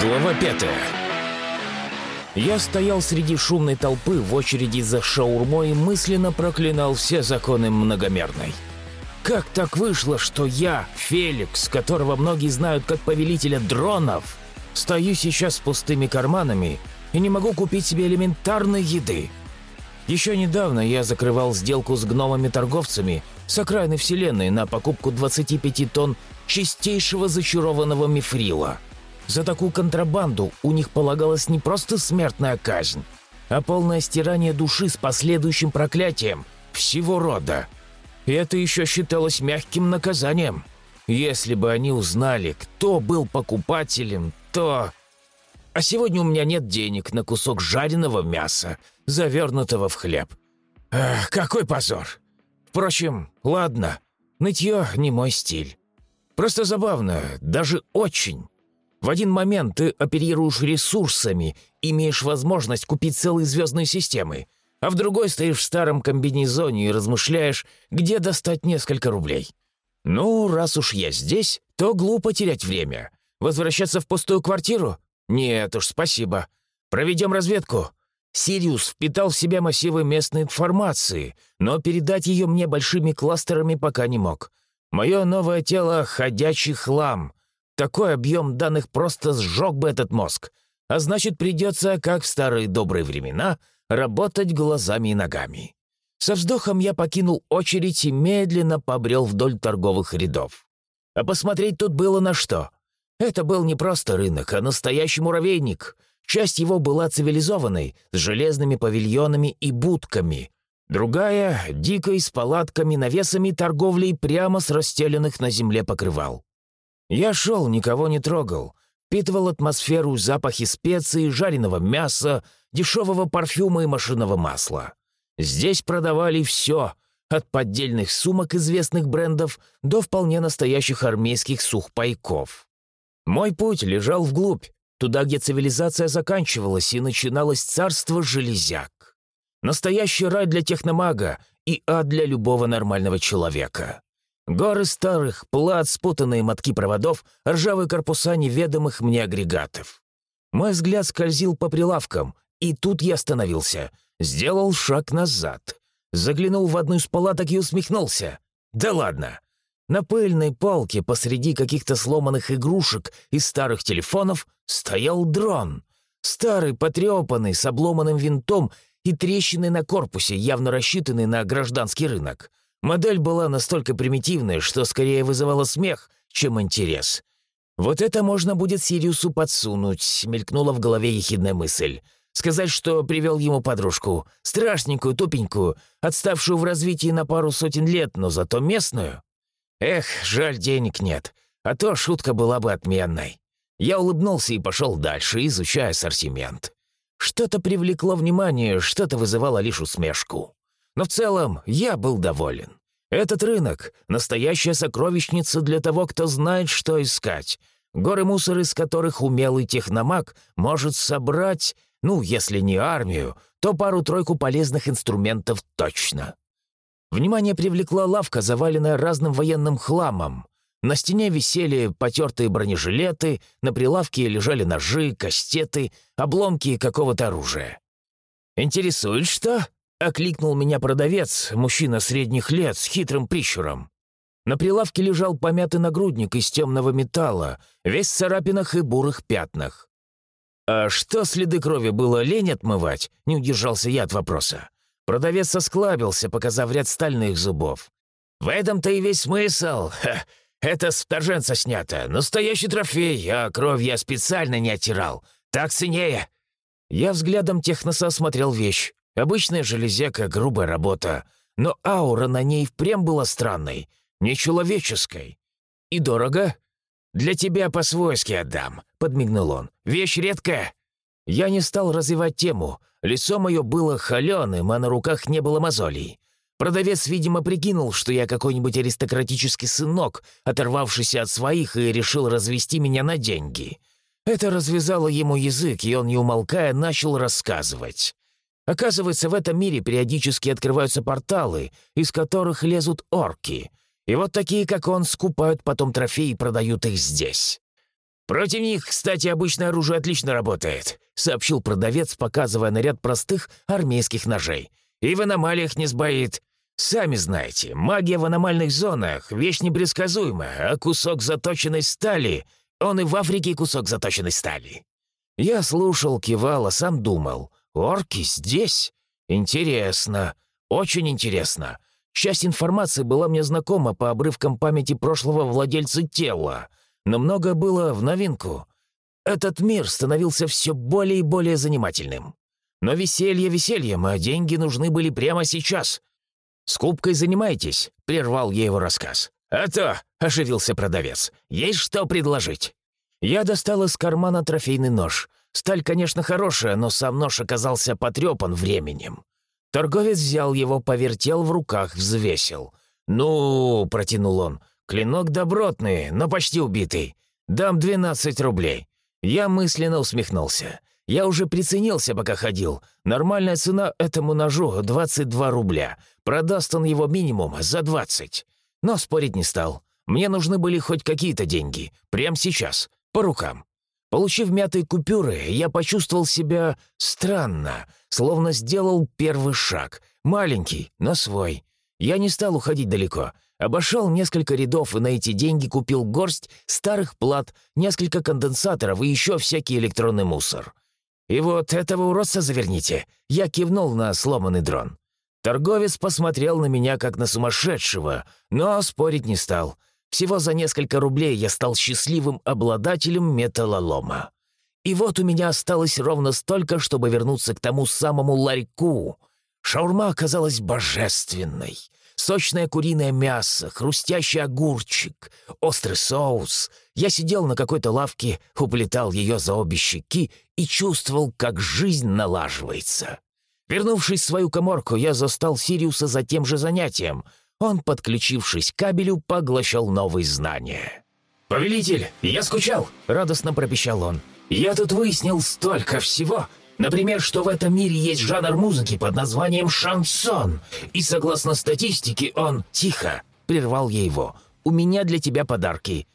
Глава пятая. Я стоял среди шумной толпы в очереди за шаурмой и мысленно проклинал все законы многомерной. Как так вышло, что я, Феликс, которого многие знают как повелителя дронов, стою сейчас с пустыми карманами и не могу купить себе элементарной еды? Еще недавно я закрывал сделку с гномами-торговцами с окраины вселенной на покупку 25 тонн чистейшего зачарованного мифрила – за такую контрабанду у них полагалась не просто смертная казнь, а полное стирание души с последующим проклятием всего рода. И это еще считалось мягким наказанием. Если бы они узнали, кто был покупателем, то... А сегодня у меня нет денег на кусок жареного мяса, завернутого в хлеб. Эх, какой позор! Впрочем, ладно, нытье не мой стиль. Просто забавно, даже очень. В один момент ты оперируешь ресурсами, имеешь возможность купить целые звездные системы, а в другой стоишь в старом комбинезоне и размышляешь, где достать несколько рублей. Ну, раз уж я здесь, то глупо терять время. Возвращаться в пустую квартиру? Нет уж, спасибо. Проведем разведку. Сириус впитал в себя массивы местной информации, но передать ее мне большими кластерами пока не мог. Мое новое тело — ходячий хлам — такой объем данных просто сжег бы этот мозг. А значит, придется, как в старые добрые времена, работать глазами и ногами. Со вздохом я покинул очередь и медленно побрел вдоль торговых рядов. А посмотреть тут было на что. Это был не просто рынок, а настоящий муравейник. Часть его была цивилизованной, с железными павильонами и будками. Другая — дикой, с палатками, навесами торговлей прямо с расстеленных на земле покрывал. Я шел, никого не трогал, впитывал атмосферу запахи специй, жареного мяса, дешевого парфюма и машинного масла. Здесь продавали все, от поддельных сумок известных брендов до вполне настоящих армейских сухпайков. Мой путь лежал вглубь, туда, где цивилизация заканчивалась и начиналось царство железяк. Настоящий рай для техномага и ад для любого нормального человека. Горы старых, плат, спутанные мотки проводов, ржавые корпуса неведомых мне агрегатов. Мой взгляд скользил по прилавкам, и тут я остановился. Сделал шаг назад. Заглянул в одну из палаток и усмехнулся. «Да ладно!» На пыльной полке посреди каких-то сломанных игрушек и старых телефонов стоял дрон. Старый, потрепанный, с обломанным винтом и трещиной на корпусе, явно рассчитанный на гражданский рынок. Модель была настолько примитивной, что скорее вызывала смех, чем интерес. «Вот это можно будет Сириусу подсунуть», — мелькнула в голове ехидная мысль. «Сказать, что привел ему подружку. Страшненькую, тупенькую, отставшую в развитии на пару сотен лет, но зато местную. Эх, жаль, денег нет, а то шутка была бы отменной». Я улыбнулся и пошел дальше, изучая ассортимент. Что-то привлекло внимание, что-то вызывало лишь усмешку. Но в целом я был доволен. Этот рынок — настоящая сокровищница для того, кто знает, что искать. Горы мусора, из которых умелый техномаг может собрать, ну, если не армию, то пару-тройку полезных инструментов точно. Внимание привлекла лавка, заваленная разным военным хламом. На стене висели потертые бронежилеты, на прилавке лежали ножи, кастеты, обломки какого-то оружия. «Интересует что?» — окликнул меня продавец, мужчина средних лет с хитрым прищуром. На прилавке лежал помятый нагрудник из темного металла, весь в царапинах и бурых пятнах. «А что следы крови было лень отмывать?» — не удержался я от вопроса. Продавец осклабился, показав ряд стальных зубов. «В этом-то и весь смысл. Ха, это с вторженца снято. Настоящий трофей, а кровь я специально не оттирал. Так ценнее». Я взглядом техноса осмотрел вещь. Обычная железяка, грубая работа, но аура на ней впрямь была странной, нечеловеческой. «И дорого?» «Для тебя по-свойски отдам», — подмигнул он. «Вещь редкая». Я не стал развивать тему. Лицо мое было холеным, а на руках не было мозолей. Продавец, видимо, прикинул, что я какой-нибудь аристократический сынок, оторвавшийся от своих, и решил развести меня на деньги. Это развязало ему язык, и он, не умолкая, начал рассказывать. Оказывается, в этом мире периодически открываются порталы, из которых лезут орки. И вот такие, как он, скупают потом трофеи и продают их здесь. «Против них, кстати, обычное оружие отлично работает», — сообщил продавец, показывая наряд простых армейских ножей. «И в аномалиях не сбоит. Сами знаете, магия в аномальных зонах — вещь непредсказуемая, а кусок заточенной стали — он и в Африке кусок заточенной стали». Я слушал, кивал, а сам думал. «Орки здесь? Интересно. Очень интересно. Часть информации была мне знакома по обрывкам памяти прошлого владельца тела, но многое было в новинку. Этот мир становился все более и более занимательным. Но веселье весельем, а деньги нужны были прямо сейчас. «Скупкой занимаетесь?» — прервал я его рассказ. «А то!» — оживился продавец. «Есть что предложить?» Я достал из кармана трофейный нож. Сталь, конечно, хорошая, но сам нож оказался потрепан временем. Торговец взял его, повертел в руках, взвесил. «Ну», — протянул он, — «клинок добротный, но почти убитый. Дам 12 рублей». Я мысленно усмехнулся. Я уже приценился, пока ходил. Нормальная цена этому ножу — 22 рубля. Продаст он его минимум за 20. Но спорить не стал. Мне нужны были хоть какие-то деньги. Прямо сейчас. По рукам. Получив мятые купюры, я почувствовал себя странно, словно сделал первый шаг. Маленький, но свой. Я не стал уходить далеко. Обошел несколько рядов и на эти деньги купил горсть старых плат, несколько конденсаторов и еще всякий электронный мусор. «И вот этого уродца заверните!» Я кивнул на сломанный дрон. Торговец посмотрел на меня как на сумасшедшего, но спорить не стал — всего за несколько рублей я стал счастливым обладателем металлолома. И вот у меня осталось ровно столько, чтобы вернуться к тому самому ларьку. Шаурма оказалась божественной. Сочное куриное мясо, хрустящий огурчик, острый соус. Я сидел на какой-то лавке, уплетал ее за обе щеки и чувствовал, как жизнь налаживается. Вернувшись в свою коморку, я застал Сириуса за тем же занятием — он, подключившись к кабелю, поглощал новые знания. «Повелитель, я скучал!» — радостно пропищал он. «Я тут выяснил столько всего. Например, что в этом мире есть жанр музыки под названием шансон. И согласно статистике он... Тихо!» — прервал я его. «У меня для тебя подарки».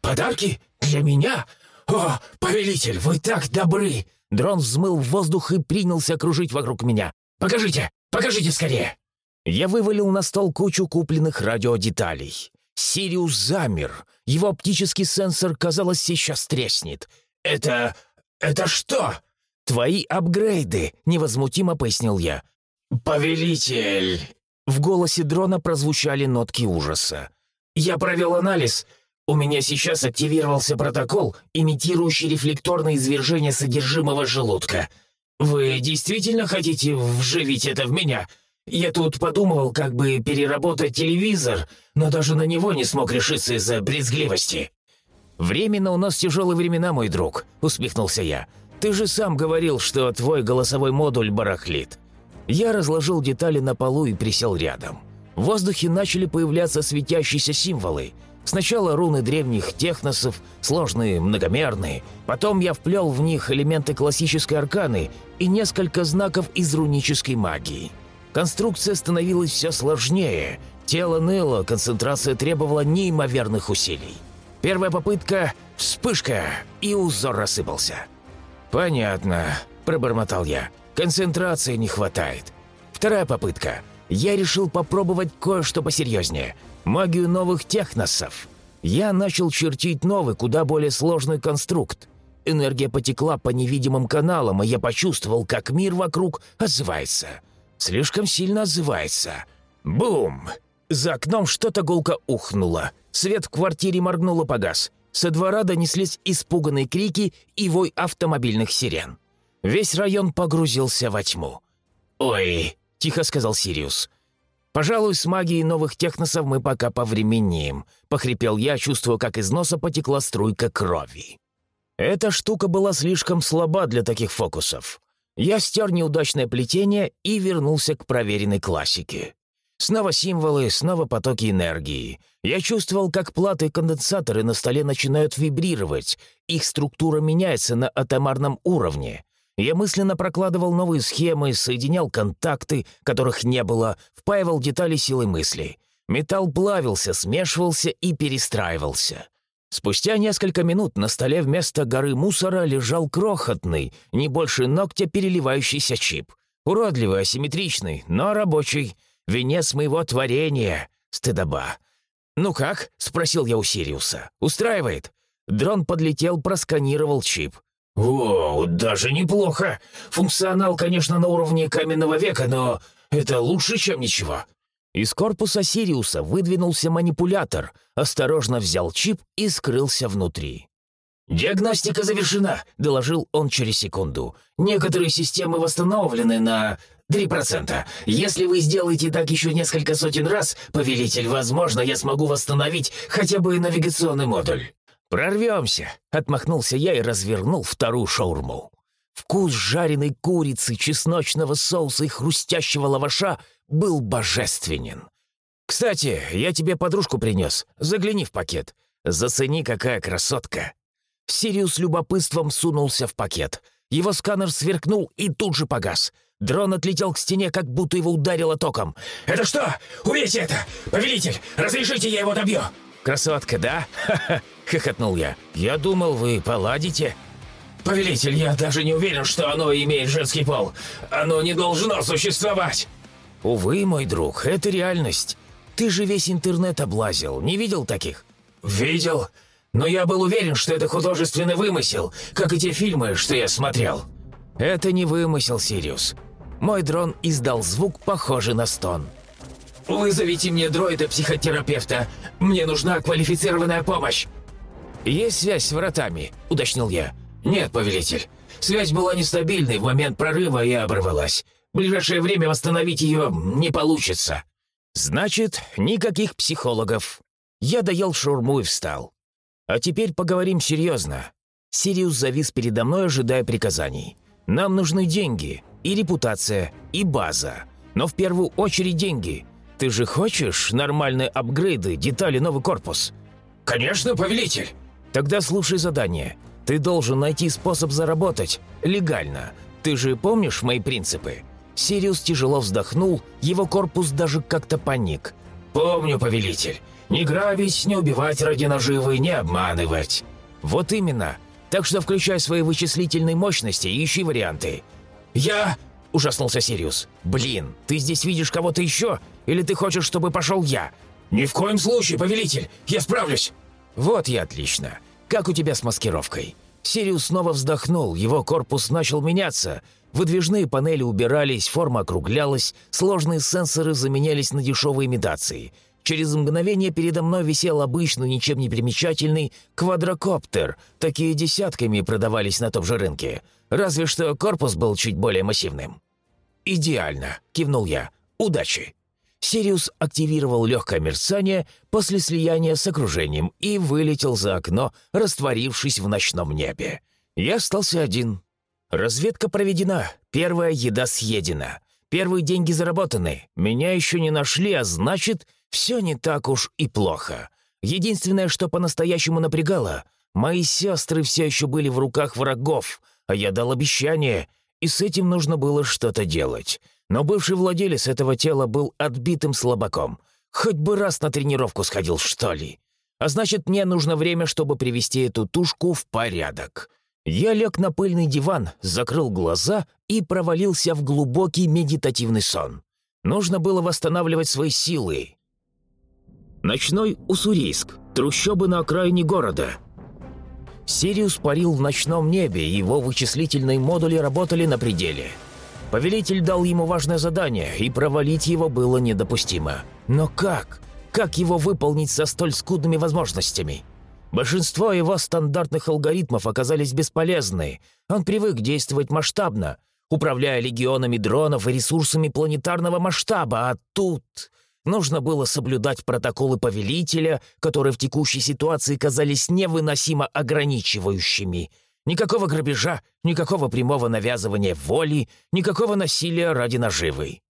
«Подарки? Для меня? О, повелитель, вы так добры!» Дрон взмыл в воздух и принялся кружить вокруг меня. «Покажите! Покажите скорее!» Я вывалил на стол кучу купленных радиодеталей. Сириус замер. Его оптический сенсор, казалось, сейчас треснет. «Это... это что?» «Твои апгрейды», — невозмутимо пояснил я. «Повелитель!» В голосе дрона прозвучали нотки ужаса. «Я провел анализ. У меня сейчас активировался протокол, имитирующий рефлекторное извержение содержимого желудка. Вы действительно хотите вживить это в меня?» Я тут подумывал, как бы переработать телевизор, но даже на него не смог решиться из-за брезгливости». «Временно у нас тяжелые времена, мой друг», — усмехнулся я. «Ты же сам говорил, что твой голосовой модуль барахлит». Я разложил детали на полу и присел рядом. В воздухе начали появляться светящиеся символы. Сначала руны древних техносов, сложные, многомерные. Потом я вплел в них элементы классической арканы и несколько знаков из рунической магии. Конструкция становилась все сложнее. Тело ныло, концентрация требовала неимоверных усилий. Первая попытка — вспышка, и узор рассыпался. «Понятно», — пробормотал я. «Концентрации не хватает». Вторая попытка. Я решил попробовать кое-что посерьезнее. Магию новых техносов. Я начал чертить новый, куда более сложный конструкт. Энергия потекла по невидимым каналам, и я почувствовал, как мир вокруг отзывается — Слишком сильно отзывается. Бум! За окном что-то гулко ухнуло. Свет в квартире моргнул и погас. Со двора донеслись испуганные крики и вой автомобильных сирен. Весь район погрузился во тьму. «Ой!» — тихо сказал Сириус. «Пожалуй, с магией новых техносов мы пока повременим», — похрипел я, чувствуя, как из носа потекла струйка крови. Эта штука была слишком слаба для таких фокусов. Я стер неудачное плетение и вернулся к проверенной классике. Снова символы, снова потоки энергии. Я чувствовал, как платы и конденсаторы на столе начинают вибрировать. Их структура меняется на атомарном уровне. Я мысленно прокладывал новые схемы, соединял контакты, которых не было, впаивал детали силой мысли. Металл плавился, смешивался и перестраивался. Спустя несколько минут на столе вместо горы мусора лежал крохотный, не больше ногтя переливающийся чип. Уродливый, асимметричный, но рабочий. Венец моего творения. Стыдоба. «Ну как?» — спросил я у Сириуса. «Устраивает?» Дрон подлетел, просканировал чип. «О, даже неплохо. Функционал, конечно, на уровне каменного века, но это лучше, чем ничего». Из корпуса Сириуса выдвинулся манипулятор, осторожно взял чип и скрылся внутри. «Диагностика завершена», — доложил он через секунду. «Некоторые системы восстановлены на 3%. Если вы сделаете так еще несколько сотен раз, повелитель, возможно, я смогу восстановить хотя бы навигационный модуль». «Прорвемся», — отмахнулся я и развернул вторую шаурму. Вкус жареной курицы, чесночного соуса и хрустящего лаваша был божественен. «Кстати, я тебе подружку принес. Загляни в пакет. Зацени, какая красотка». Сириус любопытством сунулся в пакет. Его сканер сверкнул и тут же погас. Дрон отлетел к стене, как будто его ударило током. «Это что? Убейте это! Повелитель, разрешите, я его добью!» «Красотка, да?» Хохотнул я. «Я думал, вы поладите?» «Повелитель, я даже не уверен, что оно имеет женский пол. Оно не должно существовать!» «Увы, мой друг, это реальность. Ты же весь интернет облазил, не видел таких?» «Видел, но я был уверен, что это художественный вымысел, как и те фильмы, что я смотрел». «Это не вымысел, Сириус. Мой дрон издал звук, похожий на стон. «Вызовите мне дроида-психотерапевта. Мне нужна квалифицированная помощь». «Есть связь с вратами», — уточнил я. «Нет, повелитель. Связь была нестабильной в момент прорыва и оборвалась. В ближайшее время восстановить ее не получится». «Значит, никаких психологов». Я доел шаурму и встал. «А теперь поговорим серьезно». Сириус завис передо мной, ожидая приказаний. «Нам нужны деньги, и репутация, и база. Но в первую очередь деньги. Ты же хочешь нормальные апгрейды, детали, новый корпус?» «Конечно, повелитель!» «Тогда слушай задание. Ты должен найти способ заработать. Легально. Ты же помнишь мои принципы?» Сириус тяжело вздохнул, его корпус даже как-то паник. «Помню, повелитель. Не грабить, не убивать ради наживы, не обманывать». «Вот именно. Так что включай свои вычислительные мощности и ищи варианты. «Я...» – ужаснулся Сириус. «Блин, ты здесь видишь кого-то еще? Или ты хочешь, чтобы пошел я?» «Ни в коем случае, повелитель! Я справлюсь!» «Вот и отлично. Как у тебя с маскировкой?» Сириус снова вздохнул, его корпус начал меняться. Выдвижные панели убирались, форма округлялась, сложные сенсоры заменялись на дешевые имитации. Через мгновение передо мной висел обычный, ничем не примечательный квадрокоптер. Такие десятками продавались на том же рынке. Разве что корпус был чуть более массивным. «Идеально», — кивнул я. «Удачи». Сириус активировал легкое мерцание после слияния с окружением и вылетел за окно, растворившись в ночном небе. Я остался один. Разведка проведена, первая еда съедена, первые деньги заработаны, меня еще не нашли, а значит, все не так уж и плохо. Единственное, что по-настоящему напрягало, мои сестры все еще были в руках врагов — а я дал обещание, и с этим нужно было что-то делать. Но бывший владелец этого тела был отбитым слабаком. Хоть бы раз на тренировку сходил, что ли. А значит, мне нужно время, чтобы привести эту тушку в порядок. Я лег на пыльный диван, закрыл глаза и провалился в глубокий медитативный сон. Нужно было восстанавливать свои силы. Ночной Уссурийск, трущобы на окраине города — Сириус парил в ночном небе, его вычислительные модули работали на пределе. Повелитель дал ему важное задание, и провалить его было недопустимо. Но как? Как его выполнить со столь скудными возможностями? Большинство его стандартных алгоритмов оказались бесполезны. Он привык действовать масштабно, управляя легионами дронов и ресурсами планетарного масштаба, а тут... Нужно было соблюдать протоколы повелителя, которые в текущей ситуации казались невыносимо ограничивающими. Никакого грабежа, никакого прямого навязывания воли, никакого насилия ради наживы.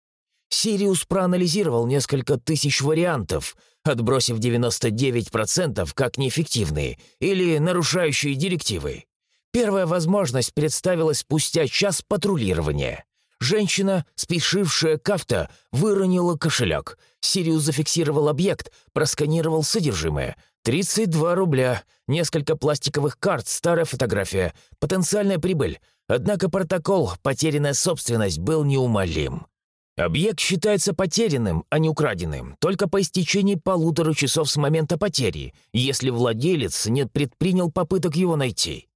Сириус проанализировал несколько тысяч вариантов, отбросив 99% как неэффективные или нарушающие директивы. Первая возможность представилась спустя час патрулирования. Женщина, спешившая к авто, выронила кошелек. Сириус зафиксировал объект, просканировал содержимое. 32 рубля, несколько пластиковых карт, старая фотография, потенциальная прибыль. Однако протокол «Потерянная собственность» был неумолим. Объект считается потерянным, а не украденным, только по истечении полутора часов с момента потери, если владелец не предпринял попыток его найти.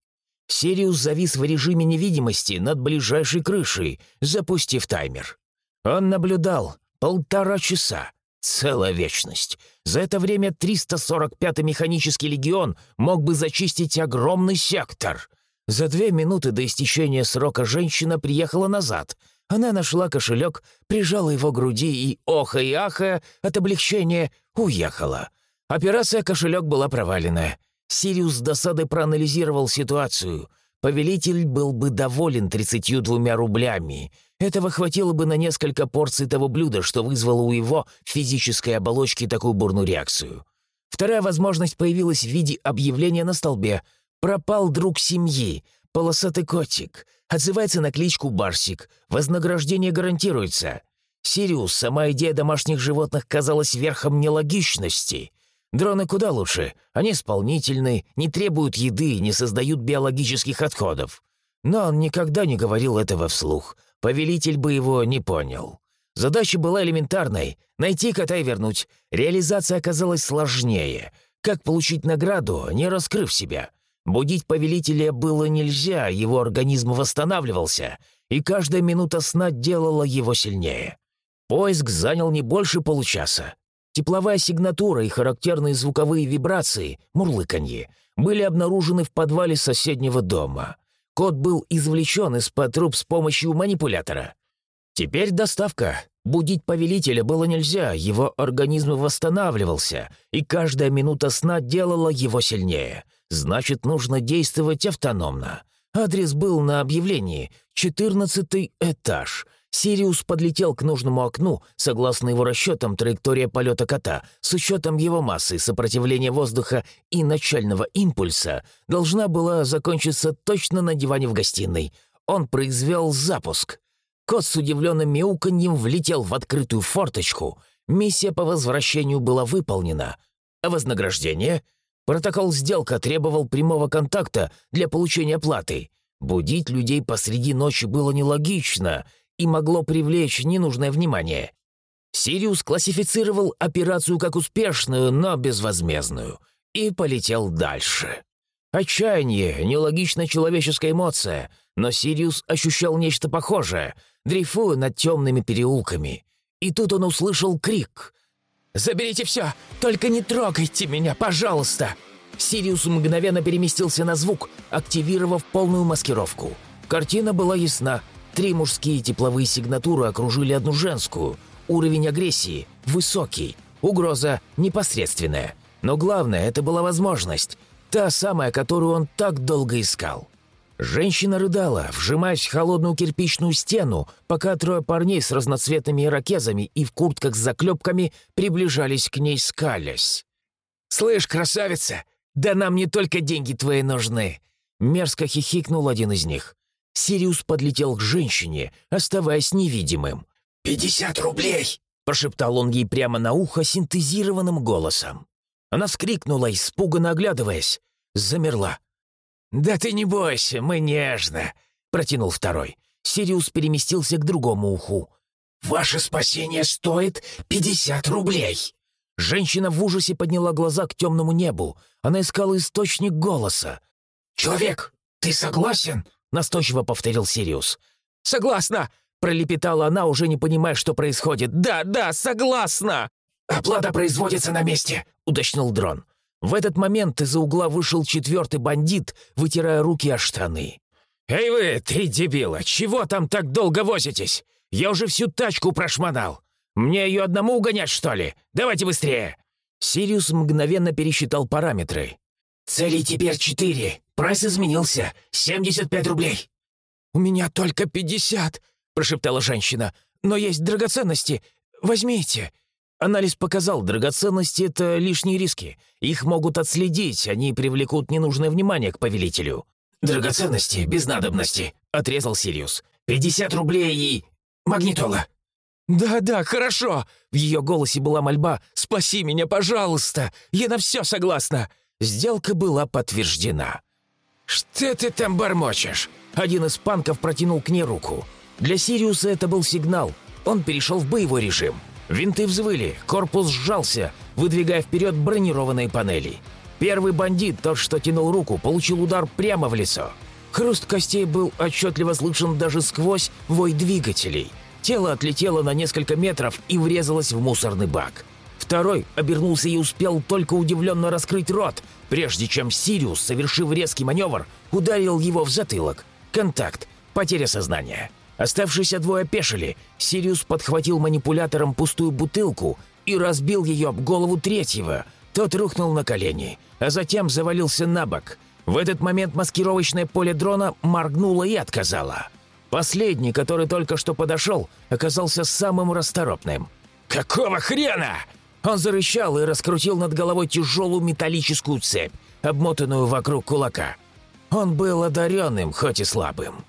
Сириус завис в режиме невидимости над ближайшей крышей, запустив таймер. Он наблюдал полтора часа, целая вечность. За это время 345-й механический легион мог бы зачистить огромный сектор. За две минуты до истечения срока женщина приехала назад — она нашла кошелек, прижала его к груди и, оха и аха, от облегчения уехала. Операция «Кошелек» была провалена. Сириус с досадой проанализировал ситуацию. Повелитель был бы доволен 32 рублями. Этого хватило бы на несколько порций того блюда, что вызвало у его физической оболочки такую бурную реакцию. Вторая возможность появилась в виде объявления на столбе. «Пропал друг семьи. Полосатый котик. Отзывается на кличку Барсик. Вознаграждение гарантируется. Сириус, сама идея домашних животных казалась верхом нелогичности. Дроны куда лучше. Они исполнительны, не требуют еды, не создают биологических отходов. Но он никогда не говорил этого вслух. Повелитель бы его не понял. Задача была элементарной — найти кота и вернуть. Реализация оказалась сложнее. Как получить награду, не раскрыв себя — Будить повелителя было нельзя, его организм восстанавливался, и каждая минута сна делала его сильнее. Поиск занял не больше получаса. Тепловая сигнатура и характерные звуковые вибрации, мурлыканье, были обнаружены в подвале соседнего дома. Кот был извлечен из-под труб с помощью манипулятора. Теперь доставка. Будить повелителя было нельзя, его организм восстанавливался, и каждая минута сна делала его сильнее. Значит, нужно действовать автономно. Адрес был на объявлении. Четырнадцатый этаж. Сириус подлетел к нужному окну. Согласно его расчетам, траектория полета кота с учетом его массы, сопротивления воздуха и начального импульса должна была закончиться точно на диване в гостиной. Он произвел запуск. Кот с удивленным мяуканьем влетел в открытую форточку. Миссия по возвращению была выполнена. А вознаграждение? Протокол сделка требовал прямого контакта для получения платы. Будить людей посреди ночи было нелогично и могло привлечь ненужное внимание. Сириус классифицировал операцию как успешную, но безвозмездную, и полетел дальше. Отчаяние — нелогичная человеческая эмоция, но Сириус ощущал нечто похожее — дрейфуя над темными переулками. И тут он услышал крик. «Заберите все! Только не трогайте меня, пожалуйста!» Сириус мгновенно переместился на звук, активировав полную маскировку. Картина была ясна. Три мужские тепловые сигнатуры окружили одну женскую. Уровень агрессии высокий, угроза непосредственная. Но главное, это была возможность. Та самая, которую он так долго искал. Женщина рыдала, вжимаясь в холодную кирпичную стену, пока трое парней с разноцветными ирокезами и в куртках с заклепками приближались к ней скалясь. «Слышь, красавица, да нам не только деньги твои нужны!» Мерзко хихикнул один из них. Сириус подлетел к женщине, оставаясь невидимым. «Пятьдесят рублей!» — прошептал он ей прямо на ухо синтезированным голосом. Она вскрикнула, испуганно оглядываясь. Замерла, «Да ты не бойся, мы нежно», — протянул второй. Сириус переместился к другому уху. «Ваше спасение стоит пятьдесят рублей!» Женщина в ужасе подняла глаза к темному небу. Она искала источник голоса. «Человек, ты согласен?» — настойчиво повторил Сириус. «Согласна!» — пролепетала она, уже не понимая, что происходит. «Да, да, согласна!» «Оплата производится на месте», — уточнил дрон. В этот момент из-за угла вышел четвертый бандит, вытирая руки о штаны. «Эй вы, три дебила, чего там так долго возитесь? Я уже всю тачку прошмонал. Мне ее одному угонять, что ли? Давайте быстрее!» Сириус мгновенно пересчитал параметры. «Целей теперь четыре. Прайс изменился. 75 рублей». «У меня только пятьдесят», — прошептала женщина. «Но есть драгоценности. Возьмите». Анализ показал, драгоценности — это лишние риски. Их могут отследить, они привлекут ненужное внимание к повелителю». «Драгоценности без надобности», — отрезал Сириус. «Пятьдесят рублей и... магнитола». «Да-да, хорошо!» В ее голосе была мольба «Спаси меня, пожалуйста! Я на все согласна!» Сделка была подтверждена. «Что ты там бормочешь?» Один из панков протянул к ней руку. Для Сириуса это был сигнал. Он перешел в боевой режим. Винты взвыли, корпус сжался, выдвигая вперед бронированные панели. Первый бандит, тот, что тянул руку, получил удар прямо в лицо. Хруст костей был отчетливо слышен даже сквозь вой двигателей. Тело отлетело на несколько метров и врезалось в мусорный бак. Второй обернулся и успел только удивленно раскрыть рот, прежде чем Сириус, совершив резкий маневр, ударил его в затылок. Контакт. Потеря сознания. Оставшиеся двое опешили. Сириус подхватил манипулятором пустую бутылку и разбил ее об голову третьего. Тот рухнул на колени, а затем завалился на бок. В этот момент маскировочное поле дрона моргнуло и отказало. Последний, который только что подошел, оказался самым расторопным. «Какого хрена?» Он зарычал и раскрутил над головой тяжелую металлическую цепь, обмотанную вокруг кулака. Он был одаренным, хоть и слабым.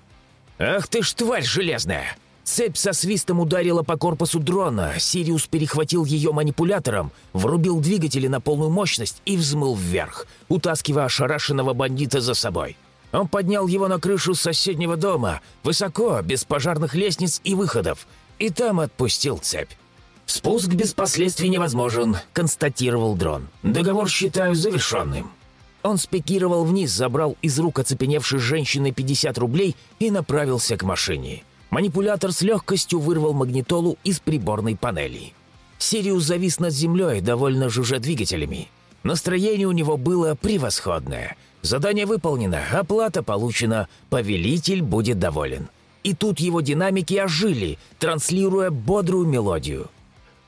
«Ах ты ж тварь железная!» Цепь со свистом ударила по корпусу дрона, Сириус перехватил ее манипулятором, врубил двигатели на полную мощность и взмыл вверх, утаскивая ошарашенного бандита за собой. Он поднял его на крышу соседнего дома, высоко, без пожарных лестниц и выходов, и там отпустил цепь. «Спуск без последствий невозможен», — констатировал дрон. «Договор считаю завершенным». Он спикировал вниз, забрал из рук оцепеневшей женщины 50 рублей и направился к машине. Манипулятор с легкостью вырвал магнитолу из приборной панели. Сириус завис над землей, довольно жужжа двигателями. Настроение у него было превосходное. Задание выполнено, оплата получена, повелитель будет доволен. И тут его динамики ожили, транслируя бодрую мелодию.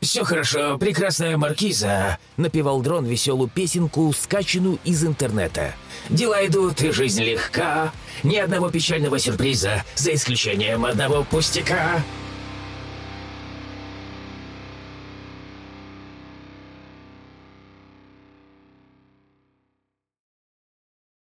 «Все хорошо, прекрасная маркиза», — напевал дрон веселую песенку, скачанную из интернета. «Дела идут, и жизнь легка. Ни одного печального сюрприза, за исключением одного пустяка».